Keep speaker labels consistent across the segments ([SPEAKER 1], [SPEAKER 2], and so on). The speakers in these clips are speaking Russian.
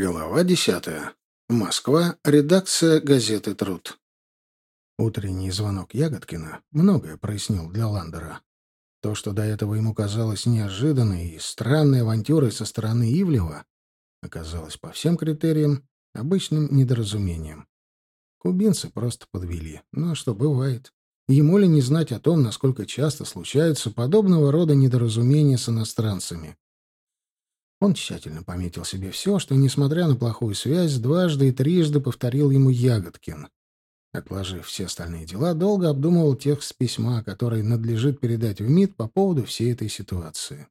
[SPEAKER 1] Глава десятая. Москва. Редакция газеты «Труд». Утренний звонок Ягодкина многое прояснил для Ландера. То, что до этого ему казалось неожиданной и странной авантюрой со стороны Ивлева, оказалось по всем критериям обычным недоразумением. Кубинцы просто подвели. Ну а что бывает? Ему ли не знать о том, насколько часто случаются подобного рода недоразумения с иностранцами? Он тщательно пометил себе все, что, несмотря на плохую связь, дважды и трижды повторил ему Ягодкин. Отложив все остальные дела, долго обдумывал текст письма, который надлежит передать в МИД по поводу всей этой ситуации.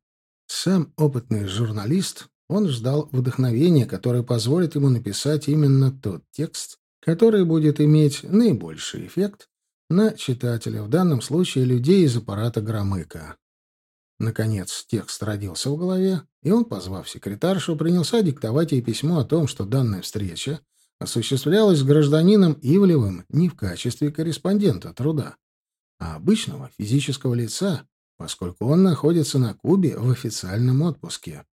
[SPEAKER 1] Сам опытный журналист, он ждал вдохновения, которое позволит ему написать именно тот текст, который будет иметь наибольший эффект на читателя, в данном случае людей из аппарата Громыка. Наконец текст родился в голове, и он, позвав секретаршу, принялся диктовать ей письмо о том, что данная встреча осуществлялась с гражданином Ивлевым не в качестве корреспондента труда, а обычного физического лица, поскольку он находится на Кубе в официальном отпуске.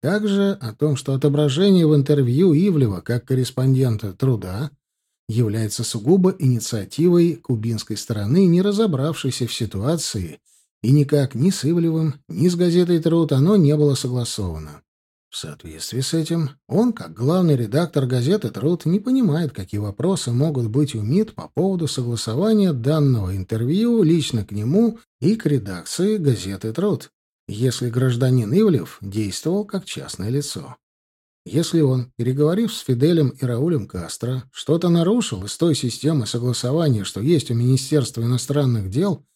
[SPEAKER 1] Также о том, что отображение в интервью Ивлева как корреспондента труда является сугубо инициативой кубинской стороны, не разобравшейся в ситуации и никак ни с Ивлевым, ни с газетой «Труд» оно не было согласовано. В соответствии с этим, он, как главный редактор газеты «Труд», не понимает, какие вопросы могут быть у МИД по поводу согласования данного интервью лично к нему и к редакции газеты «Труд», если гражданин Ивлев действовал как частное лицо. Если он, переговорив с Фиделем и Раулем Кастро, что-то нарушил из той системы согласования, что есть у Министерства иностранных дел –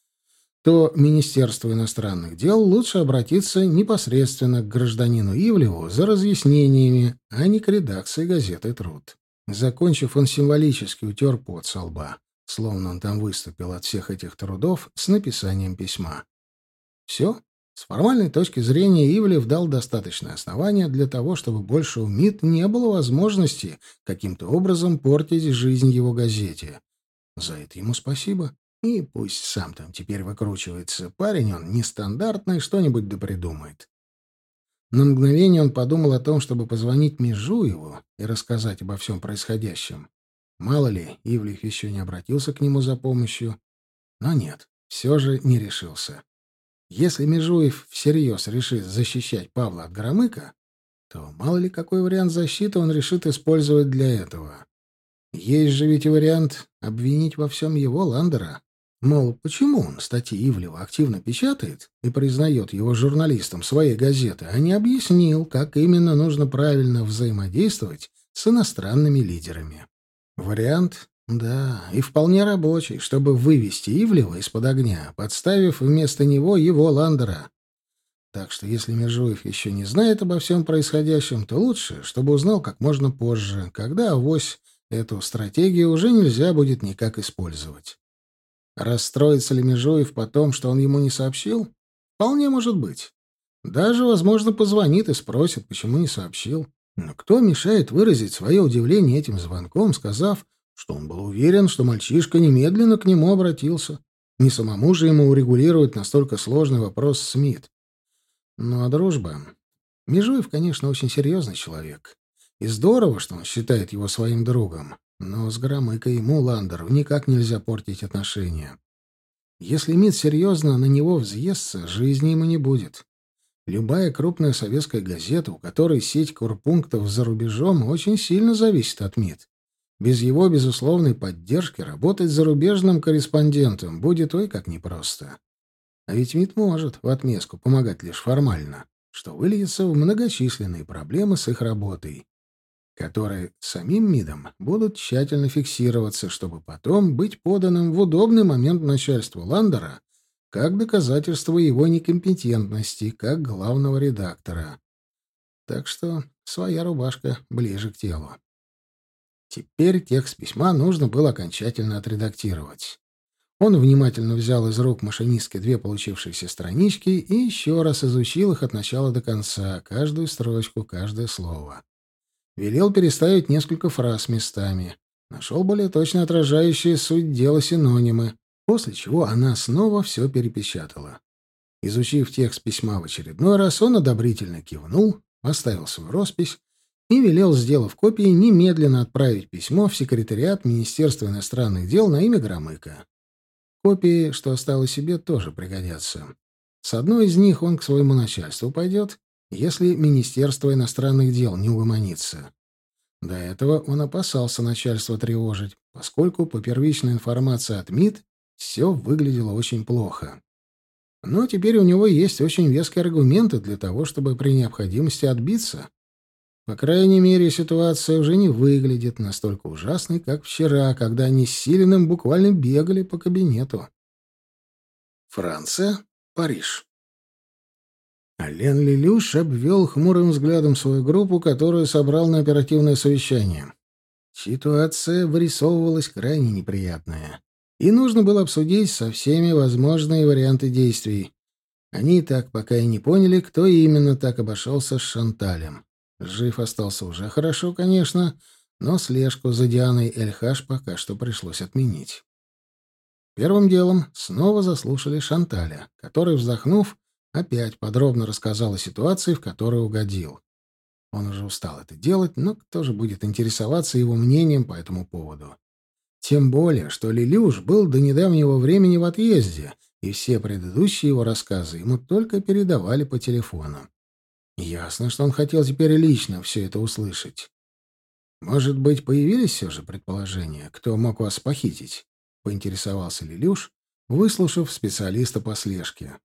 [SPEAKER 1] то Министерство иностранных дел лучше обратиться непосредственно к гражданину Ивлеву за разъяснениями, а не к редакции газеты «Труд». Закончив, он символически утер пот со лба, словно он там выступил от всех этих трудов с написанием письма. Все. С формальной точки зрения Ивлев дал достаточное основание для того, чтобы больше у МИД не было возможности каким-то образом портить жизнь его газете. За это ему спасибо. И пусть сам там теперь выкручивается. Парень он нестандартный, что-нибудь да придумает. На мгновение он подумал о том, чтобы позвонить Межуеву и рассказать обо всем происходящем. Мало ли, Ивлев еще не обратился к нему за помощью. Но нет, все же не решился. Если Межуев всерьез решит защищать Павла от Громыка, то мало ли какой вариант защиты он решит использовать для этого. Есть же ведь и вариант обвинить во всем его Ландера. Мол, почему он статьи Ивлева активно печатает и признает его журналистом своей газеты, а не объяснил, как именно нужно правильно взаимодействовать с иностранными лидерами. Вариант, да, и вполне рабочий, чтобы вывести Ивлева из-под огня, подставив вместо него его Ландера. Так что если Межуев еще не знает обо всем происходящем, то лучше, чтобы узнал как можно позже, когда авось эту стратегию уже нельзя будет никак использовать. Расстроится ли Межуев потом, что он ему не сообщил? Вполне может быть. Даже, возможно, позвонит и спросит, почему не сообщил. Но кто мешает выразить свое удивление этим звонком, сказав, что он был уверен, что мальчишка немедленно к нему обратился. Не самому же ему урегулировать настолько сложный вопрос Смит. Ну а дружба... Межуев, конечно, очень серьезный человек. И здорово, что он считает его своим другом. Но с Громыкой ему, Ландеру, никак нельзя портить отношения. Если МИД серьезно на него взъестся, жизни ему не будет. Любая крупная советская газета, у которой сеть курпунктов за рубежом, очень сильно зависит от МИД. Без его безусловной поддержки работать зарубежным корреспондентом будет ой как непросто. А ведь МИД может в отместку помогать лишь формально, что выльется в многочисленные проблемы с их работой которые самим МИДом будут тщательно фиксироваться, чтобы потом быть поданным в удобный момент начальству Ландера как доказательство его некомпетентности как главного редактора. Так что своя рубашка ближе к телу. Теперь текст письма нужно было окончательно отредактировать. Он внимательно взял из рук машинистки две получившиеся странички и еще раз изучил их от начала до конца, каждую строчку, каждое слово. Велел переставить несколько фраз местами. Нашел более точно отражающие суть дела синонимы, после чего она снова все перепечатала. Изучив текст письма в очередной раз, он одобрительно кивнул, оставил свою роспись и велел, сделав копии, немедленно отправить письмо в секретариат Министерства иностранных дел на имя Громыка. Копии, что осталось себе, тоже пригодятся. С одной из них он к своему начальству пойдет, если Министерство иностранных дел не угомонится. До этого он опасался начальства тревожить, поскольку по первичной информации от МИД все выглядело очень плохо. Но теперь у него есть очень веские аргументы для того, чтобы при необходимости отбиться. По крайней мере, ситуация уже не выглядит настолько ужасной, как вчера, когда они с Силиным буквально бегали по кабинету. Франция, Париж. Ален Лилюш обвел хмурым взглядом свою группу, которую собрал на оперативное совещание. Ситуация вырисовывалась крайне неприятная и нужно было обсудить со всеми возможные варианты действий. Они так пока и не поняли, кто именно так обошелся с Шанталем. Жив остался уже хорошо, конечно, но слежку за Дианой Эльхаш пока что пришлось отменить. Первым делом снова заслушали Шанталя, который, вздохнув, опять подробно рассказал о ситуации, в которой угодил. Он уже устал это делать, но кто же будет интересоваться его мнением по этому поводу? Тем более, что Лилюш был до недавнего времени в отъезде, и все предыдущие его рассказы ему только передавали по телефону. Ясно, что он хотел теперь лично все это услышать. «Может быть, появились все же предположения, кто мог вас похитить?» — поинтересовался Лилюш, выслушав специалиста по слежке.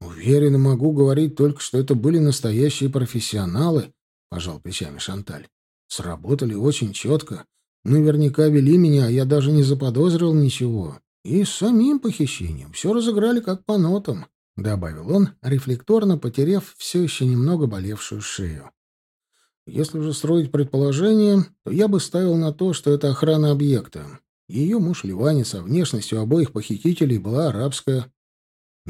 [SPEAKER 1] «Уверенно могу говорить только, что это были настоящие профессионалы», — пожал плечами Шанталь. «Сработали очень четко, Наверняка вели меня, а я даже не заподозрил ничего. И с самим похищением все разыграли как по нотам, — добавил он, рефлекторно потеряв все еще немного болевшую шею. Если же строить предположение, то я бы ставил на то, что это охрана объекта. Ее муж Ливани со внешностью обоих похитителей была арабская. —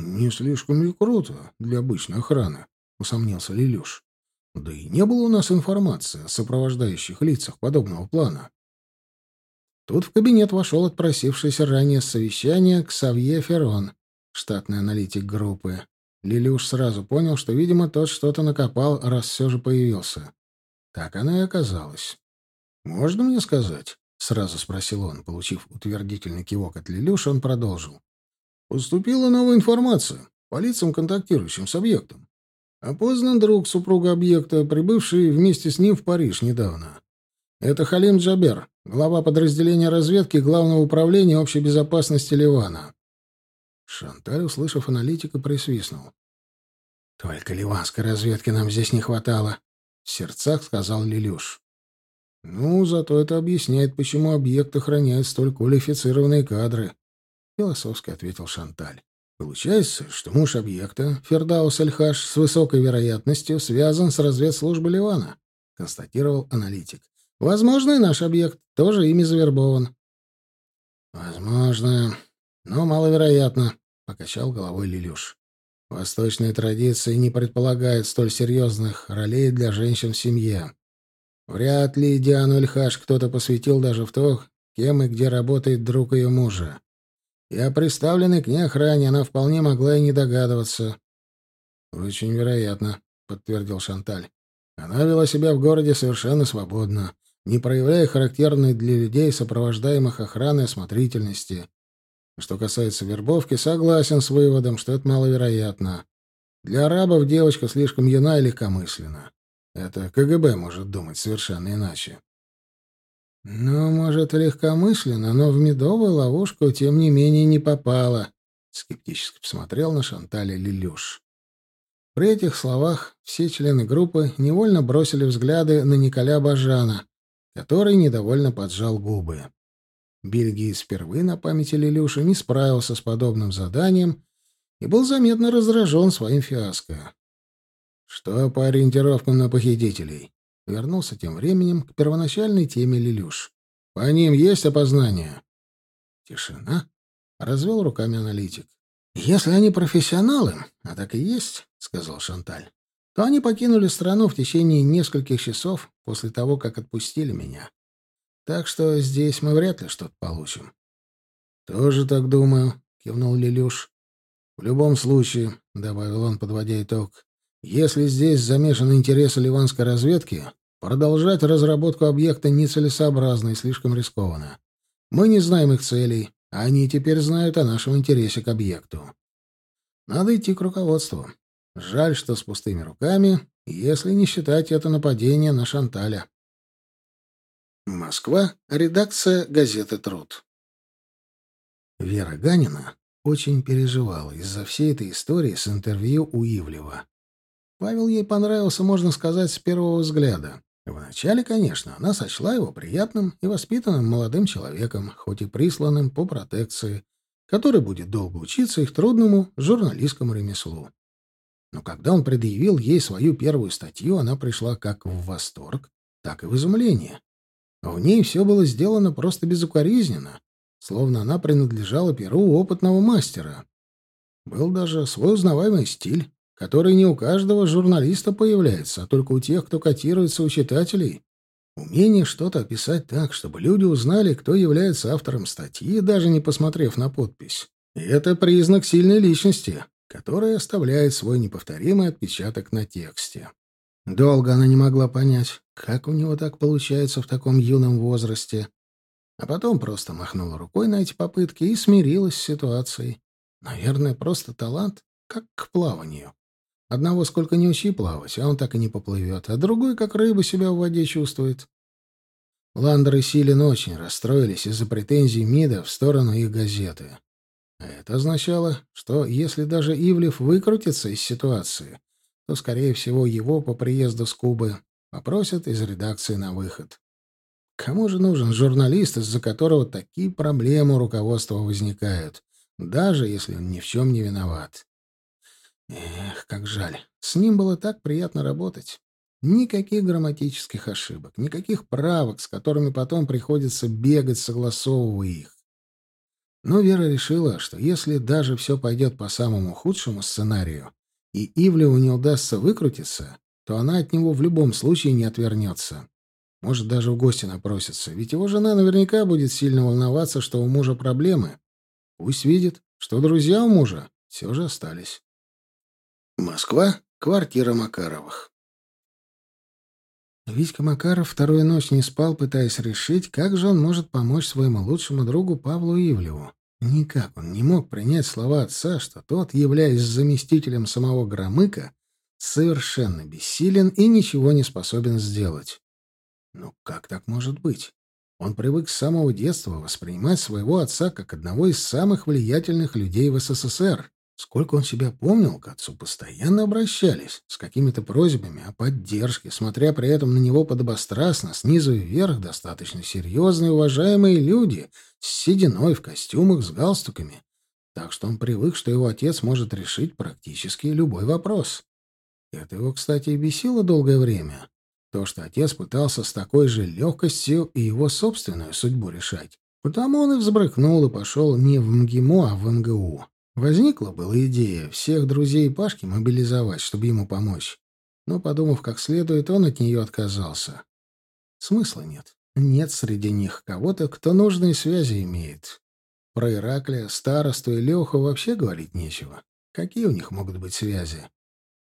[SPEAKER 1] Не слишком ли круто для обычной охраны? — усомнился Лилюш. — Да и не было у нас информации о сопровождающих лицах подобного плана. Тут в кабинет вошел отпросившийся ранее с совещания Ксавье Феррон, штатный аналитик группы. Лилюш сразу понял, что, видимо, тот что-то накопал, раз все же появился. Так оно и оказалось. «Можно мне сказать?» — сразу спросил он. Получив утвердительный кивок от Лилюша, он продолжил. «Поступила новая информация по лицам, контактирующим с объектом. Опознан друг супруга объекта, прибывший вместе с ним в Париж недавно. Это Халим Джабер, глава подразделения разведки Главного управления общей безопасности Ливана. Шанталь, услышав аналитика, присвистнул. «Только ливанской разведки нам здесь не хватало», — в сердцах сказал Лилюш. «Ну, зато это объясняет, почему объект охраняет столь квалифицированные кадры», — философски ответил Шанталь. «Получается, что муж объекта, Фердаус Эльхаш, с высокой вероятностью связан с разведслужбой Ливана», — констатировал аналитик. Возможно, и наш объект тоже ими завербован. Возможно, но маловероятно, покачал головой Лилюш. Восточные традиции не предполагают столь серьезных ролей для женщин в семье. Вряд ли Диану Эльхаш кто-то посвятил даже в то, кем и где работает друг ее мужа. И о приставленной к ней охране она вполне могла и не догадываться. «Очень вероятно», — подтвердил Шанталь. «Она вела себя в городе совершенно свободно не проявляя характерной для людей, сопровождаемых охраной осмотрительности. Что касается вербовки, согласен с выводом, что это маловероятно. Для арабов девочка слишком юна и легкомысленна. Это КГБ может думать совершенно иначе. «Ну, может, легкомысленно, но в медовую ловушку, тем не менее, не попала», — скептически посмотрел на Шантали Лилюш. При этих словах все члены группы невольно бросили взгляды на Николя Бажана, который недовольно поджал губы. Бельгиец впервые на памяти Лилюши не справился с подобным заданием и был заметно раздражен своим фиаско. «Что по ориентировкам на похитителей?» Вернулся тем временем к первоначальной теме Лилюш. «По ним есть опознание?» Тишина. Развел руками аналитик. «Если они профессионалы, а так и есть», — сказал Шанталь, то они покинули страну в течение нескольких часов после того, как отпустили меня. Так что здесь мы вряд ли что-то получим. — Тоже так думаю, — кивнул Лилюш. — В любом случае, — добавил он, подводя итог, — если здесь замешаны интересы ливанской разведки, Продолжать разработку объекта нецелесообразно и слишком рискованно. Мы не знаем их целей, а они теперь знают о нашем интересе к объекту. Надо идти к руководству. Жаль, что с пустыми руками, если не считать это нападение на Шанталя. Москва. Редакция газеты «Труд». Вера Ганина очень переживала из-за всей этой истории с интервью у Ивлева. Павел ей понравился, можно сказать, с первого взгляда. Вначале, конечно, она сочла его приятным и воспитанным молодым человеком, хоть и присланным по протекции, который будет долго учиться их трудному журналистскому ремеслу. Но когда он предъявил ей свою первую статью, она пришла как в восторг, так и в изумление. В ней все было сделано просто безукоризненно, словно она принадлежала перу опытного мастера. Был даже свой узнаваемый стиль, который не у каждого журналиста появляется, а только у тех, кто котируется у читателей. Умение что-то описать так, чтобы люди узнали, кто является автором статьи, даже не посмотрев на подпись. И это признак сильной личности, которая оставляет свой неповторимый отпечаток на тексте. Долго она не могла понять, как у него так получается в таком юном возрасте. А потом просто махнула рукой на эти попытки и смирилась с ситуацией. Наверное, просто талант, как к плаванию. Одного сколько не учи плавать, а он так и не поплывет, а другой, как рыба, себя в воде чувствует. Ландер и Силин очень расстроились из-за претензий МИДа в сторону их газеты. Это означало, что если даже Ивлев выкрутится из ситуации, то, скорее всего, его по приезду с Кубы попросят из редакции на выход. Кому же нужен журналист, из-за которого такие проблемы у руководства возникают, даже если он ни в чем не виноват? Эх, как жаль. С ним было так приятно работать. Никаких грамматических ошибок, никаких правок, с которыми потом приходится бегать, согласовывая их. Но Вера решила, что если даже все пойдет по самому худшему сценарию, и Ивлеву не удастся выкрутиться, то она от него в любом случае не отвернется. Может, даже в гости напросится, ведь его жена наверняка будет сильно волноваться, что у мужа проблемы. Пусть видит, что друзья у мужа все же остались. Москва. Квартира Макаровых. Витька Макаров вторую ночь не спал, пытаясь решить, как же он может помочь своему лучшему другу Павлу Ивлеву. Никак он не мог принять слова отца, что тот, являясь заместителем самого Громыка, совершенно бессилен и ничего не способен сделать. Ну как так может быть? Он привык с самого детства воспринимать своего отца как одного из самых влиятельных людей в СССР. Сколько он себя помнил, к отцу постоянно обращались с какими-то просьбами о поддержке, смотря при этом на него подобострастно, снизу вверх достаточно серьезные уважаемые люди с сединой в костюмах с галстуками. Так что он привык, что его отец может решить практически любой вопрос. Это его, кстати, и бесило долгое время. То, что отец пытался с такой же легкостью и его собственную судьбу решать. Потому он и взбрыкнул и пошел не в МГИМО, а в МГУ. Возникла была идея всех друзей Пашки мобилизовать, чтобы ему помочь. Но, подумав как следует, он от нее отказался. Смысла нет. Нет среди них кого-то, кто нужные связи имеет. Про Ираклия, старосту и Леху вообще говорить нечего. Какие у них могут быть связи?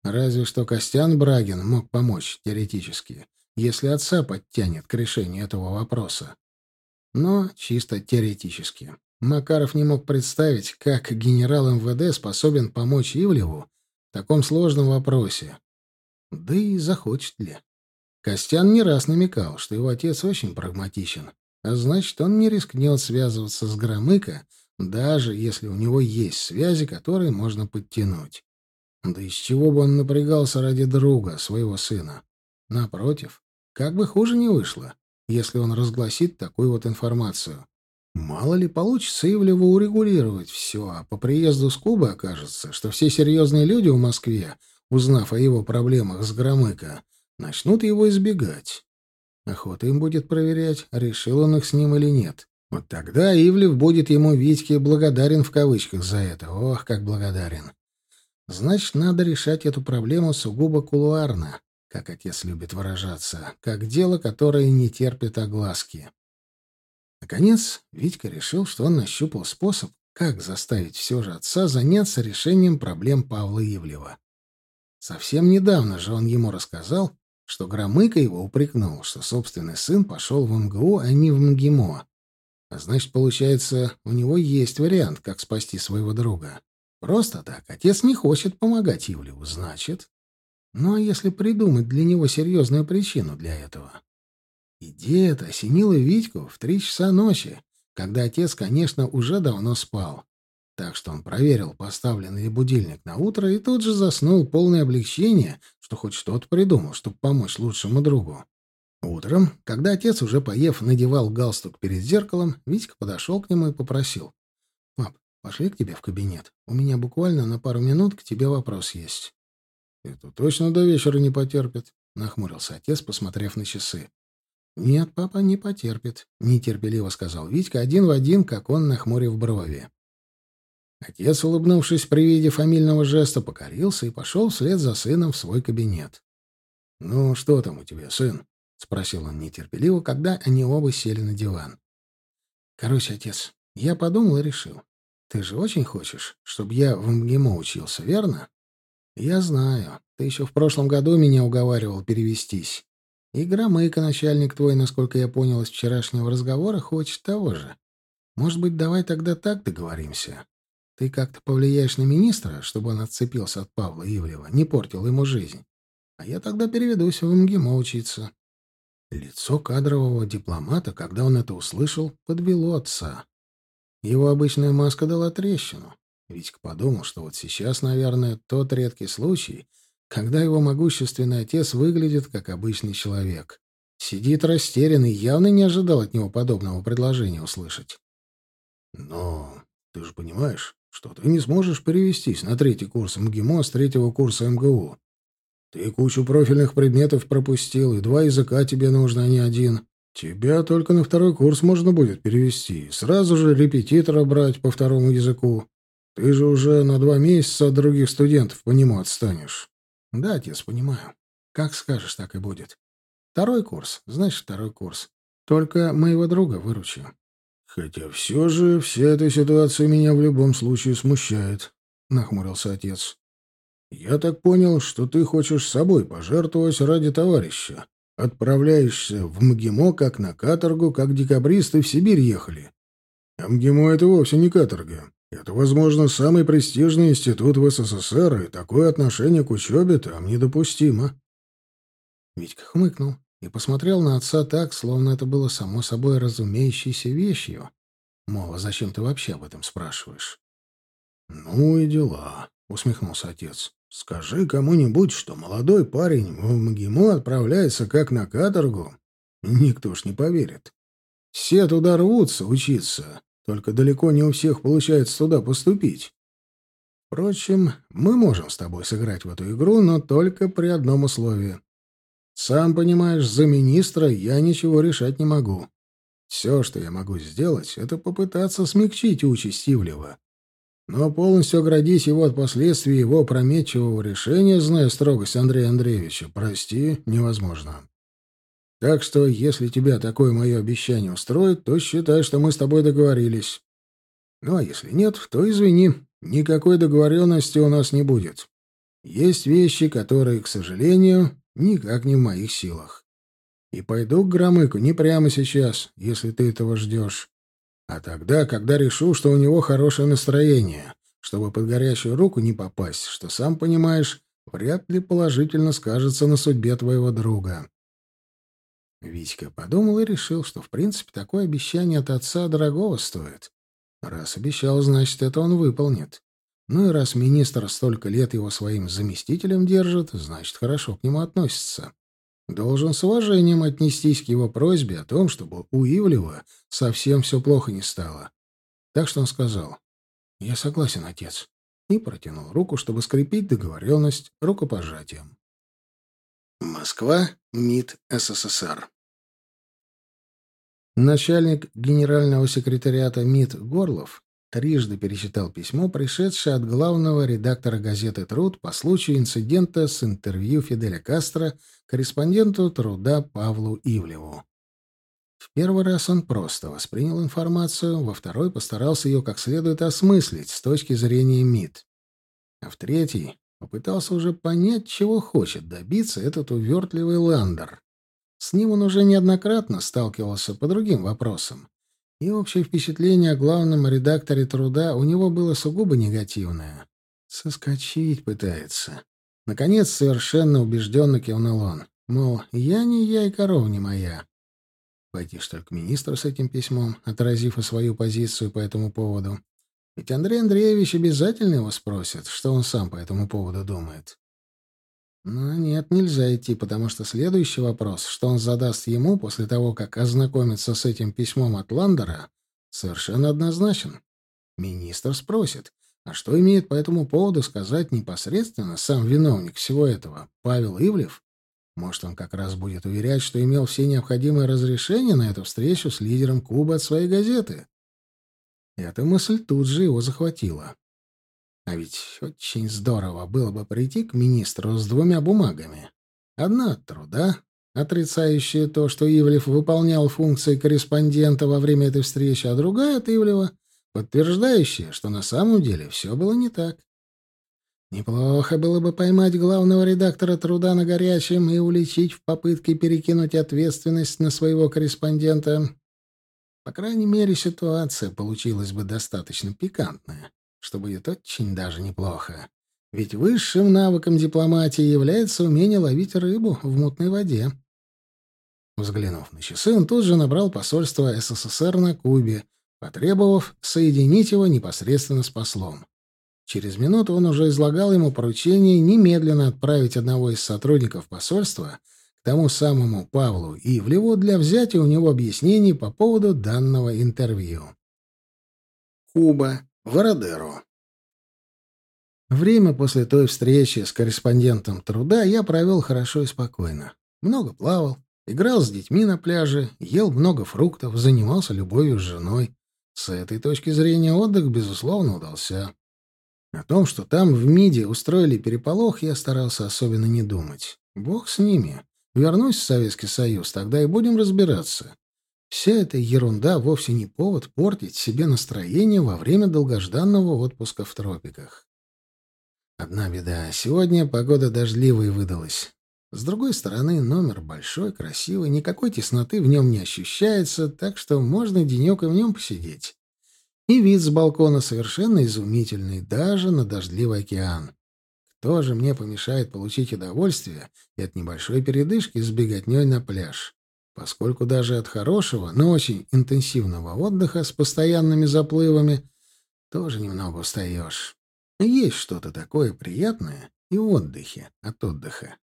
[SPEAKER 1] Разве что Костян Брагин мог помочь, теоретически, если отца подтянет к решению этого вопроса. Но чисто теоретически. Макаров не мог представить, как генерал МВД способен помочь Ивлеву в таком сложном вопросе. Да и захочет ли. Костян не раз намекал, что его отец очень прагматичен, а значит, он не рискнет связываться с Громыко, даже если у него есть связи, которые можно подтянуть. Да из чего бы он напрягался ради друга, своего сына? Напротив, как бы хуже не вышло, если он разгласит такую вот информацию. Мало ли получится Ивлеву урегулировать все, а по приезду с Кубы окажется, что все серьезные люди в Москве, узнав о его проблемах с Громыко, начнут его избегать. Охота им будет проверять, решил он их с ним или нет. Вот тогда Ивлев будет ему Витьке благодарен в кавычках за это. Ох, как благодарен. Значит, надо решать эту проблему сугубо кулуарно, как отец любит выражаться, как дело, которое не терпит огласки. Наконец, Витька решил, что он нащупал способ, как заставить все же отца заняться решением проблем Павла Ивлева. Совсем недавно же он ему рассказал, что Громыко его упрекнул, что собственный сын пошел в МГУ, а не в МГИМО. А значит, получается, у него есть вариант, как спасти своего друга. Просто так. Отец не хочет помогать Ивлеву, значит. Ну а если придумать для него серьезную причину для этого? Идея эта осенила Витьку в три часа ночи, когда отец, конечно, уже давно спал. Так что он проверил поставленный будильник на утро и тут же заснул полное облегчение, что хоть что-то придумал, чтобы помочь лучшему другу. Утром, когда отец, уже поев, надевал галстук перед зеркалом, Витька подошел к нему и попросил. «Пап, пошли к тебе в кабинет. У меня буквально на пару минут к тебе вопрос есть». «Это точно до вечера не потерпит», — нахмурился отец, посмотрев на часы. «Нет, папа не потерпит», — нетерпеливо сказал Витька, один в один, как он, нахмурив брови. Отец, улыбнувшись при виде фамильного жеста, покорился и пошел вслед за сыном в свой кабинет. «Ну, что там у тебя, сын?» — спросил он нетерпеливо, когда они оба сели на диван. «Короче, отец, я подумал и решил. Ты же очень хочешь, чтобы я в МГИМО учился, верно? Я знаю. Ты еще в прошлом году меня уговаривал перевестись. И Громыко, начальник твой, насколько я понял из вчерашнего разговора, хочет того же. Может быть, давай тогда так договоримся? Ты как-то повлияешь на министра, чтобы он отцепился от Павла Ивлева, не портил ему жизнь. А я тогда переведусь в МГИМО учиться. Лицо кадрового дипломата, когда он это услышал, подвело отца. Его обычная маска дала трещину. Витька подумал, что вот сейчас, наверное, тот редкий случай, когда его могущественный отец выглядит как обычный человек. Сидит растерянный, явно не ожидал от него подобного предложения услышать. «Но ты же понимаешь, что ты не сможешь перевестись на третий курс МГИМО с третьего курса МГУ. Ты кучу профильных предметов пропустил, и два языка тебе нужно, а не один. Тебя только на второй курс можно будет перевести, сразу же репетитора брать по второму языку. Ты же уже на два месяца от других студентов по нему отстанешь. Да, отец, понимаю. Как скажешь, так и будет. Второй курс, значит, второй курс. Только моего друга выручи. Хотя все же вся эта ситуация меня в любом случае смущает, — нахмурился отец. Я так понял, что ты хочешь собой пожертвовать ради товарища. Отправляешься в МГИМО как на каторгу, как декабристы в Сибирь ехали. А МГИМО — это вовсе не каторга. Это, возможно, самый престижный институт в СССР, и такое отношение к учебе там недопустимо. Витька хмыкнул и посмотрел на отца так, словно это было само собой разумеющейся вещью. Мол, а зачем ты вообще об этом спрашиваешь? — Ну и дела, — усмехнулся отец. — Скажи кому-нибудь, что молодой парень в МГИМО отправляется как на каторгу. Никто ж не поверит. Все туда рвутся учиться, только далеко не у всех получается туда поступить. Впрочем, мы можем с тобой сыграть в эту игру, но только при одном условии. Сам понимаешь, за министра я ничего решать не могу. Все, что я могу сделать, это попытаться смягчить участь Ивлева. Но полностью оградить его от последствий его опрометчивого решения, зная строгость Андрея Андреевича, прости, невозможно. Так что, если тебя такое мое обещание устроит, то считай, что мы с тобой договорились. Ну, а если нет, то извини, никакой договоренности у нас не будет. Есть вещи, которые, к сожалению, никак не в моих силах. И пойду к Громыку не прямо сейчас, если ты этого ждешь, а тогда, когда решу, что у него хорошее настроение, чтобы под горячую руку не попасть, что, сам понимаешь, вряд ли положительно скажется на судьбе твоего друга. Витька подумал и решил, что, в принципе, такое обещание от отца дорогого стоит. Раз обещал, значит, это он выполнит. Ну и раз министр столько лет его своим заместителем держит, значит, хорошо к нему относится. Должен с уважением отнестись к его просьбе о том, чтобы у Ивлева совсем все плохо не стало. Так что он сказал, «Я согласен, отец», и протянул руку, чтобы скрепить договоренность рукопожатием. Москва, МИД СССР. Начальник генерального секретариата МИД Горлов трижды перечитал письмо, пришедшее от главного редактора газеты «Труд» по случаю инцидента с интервью Фиделя Кастро корреспонденту «Труда» Павлу Ивлеву. В первый раз он просто воспринял информацию, во второй постарался ее как следует осмыслить с точки зрения МИД. А в третий Попытался уже понять, чего хочет добиться этот увертливый Ландер. С ним он уже неоднократно сталкивался по другим вопросам. И общее впечатление о главном редакторе труда у него было сугубо негативное. Соскочить пытается. Наконец, совершенно убежденно кивнул он. Мол, я не я и корова не моя. Пойти, что ли, к министру с этим письмом, отразив свою позицию по этому поводу. Ведь Андрей Андреевич обязательно его спросит, что он сам по этому поводу думает. Но нет, нельзя идти, потому что следующий вопрос, что он задаст ему после того, как ознакомится с этим письмом от Ландера, совершенно однозначен. Министр спросит, а что имеет по этому поводу сказать непосредственно сам виновник всего этого, Павел Ивлев? Может, он как раз будет уверять, что имел все необходимые разрешения на эту встречу с лидером Кубы от своей газеты? Эта мысль тут же его захватила. А ведь очень здорово было бы прийти к министру с двумя бумагами. Одна от труда, отрицающая то, что Ивлев выполнял функции корреспондента во время этой встречи, а другая от Ивлева, подтверждающая, что на самом деле все было не так. Неплохо было бы поймать главного редактора труда на горячем и уличить в попытке перекинуть ответственность на своего корреспондента. По крайней мере, ситуация получилась бы достаточно пикантная что будет очень даже неплохо. Ведь высшим навыком дипломатии является умение ловить рыбу в мутной воде. Взглянув на часы, он тут же набрал посольство СССР на Кубе, потребовав соединить его непосредственно с послом. Через минуту он уже излагал ему поручение немедленно отправить одного из сотрудников посольства тому самому Павлу Ивлеву для взятия у него объяснений по поводу данного интервью. Куба, Вородеру. Время после той встречи с корреспондентом труда я провел хорошо и спокойно. Много плавал, играл с детьми на пляже, ел много фруктов, занимался любовью с женой. С этой точки зрения отдых, безусловно, удался. О том, что там в МИДе устроили переполох, я старался особенно не думать. Бог с ними. Вернусь в Советский Союз, тогда и будем разбираться. Вся эта ерунда вовсе не повод портить себе настроение во время долгожданного отпуска в тропиках. Одна беда. Сегодня погода дождливая выдалась. С другой стороны, номер большой, красивый, никакой тесноты в нем не ощущается, так что можно денек и в нем посидеть. И вид с балкона совершенно изумительный, даже на дождливый океан. Кто же мне помешает получить удовольствие и от небольшой передышки с беготней на пляж? поскольку даже от хорошего, но очень интенсивного отдыха с постоянными заплывами тоже немного устаешь. Есть что-то такое приятное и в отдыхе от отдыха.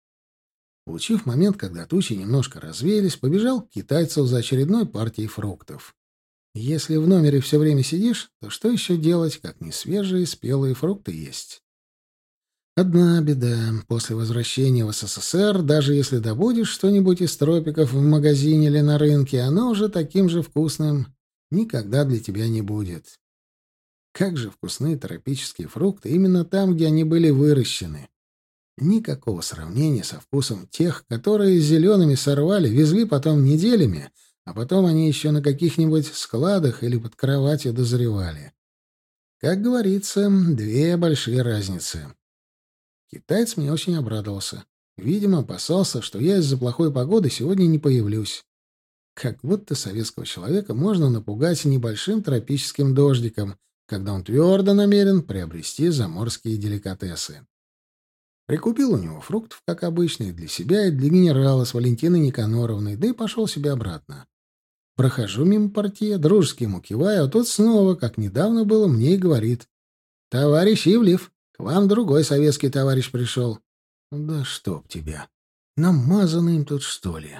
[SPEAKER 1] Получив момент, когда тучи немножко развеялись, побежал к китайцу за очередной партией фруктов. Если в номере все время сидишь, то что еще делать, как не свежие спелые фрукты есть? Одна беда. После возвращения в СССР, даже если добудешь что-нибудь из тропиков в магазине или на рынке, оно уже таким же вкусным никогда для тебя не будет. Как же вкусны тропические фрукты именно там, где они были выращены. Никакого сравнения со вкусом тех, которые зелеными сорвали, везли потом неделями, а потом они еще на каких-нибудь складах или под кроватью дозревали. Как говорится, две большие разницы. Китаец мне очень обрадовался. Видимо, опасался, что я из-за плохой погоды сегодня не появлюсь. Как будто советского человека можно напугать небольшим тропическим дождиком, когда он твердо намерен приобрести заморские деликатесы. Прикупил у него фруктов, как обычно, и для себя, и для генерала с Валентиной Никаноровной, да и пошел себе обратно. Прохожу мимо партия, дружески ему киваю, а тот снова, как недавно было, мне и говорит. «Товарищ Ивлев, к вам другой советский товарищ пришел. Да чтоб тебя. Намазано им тут, что ли?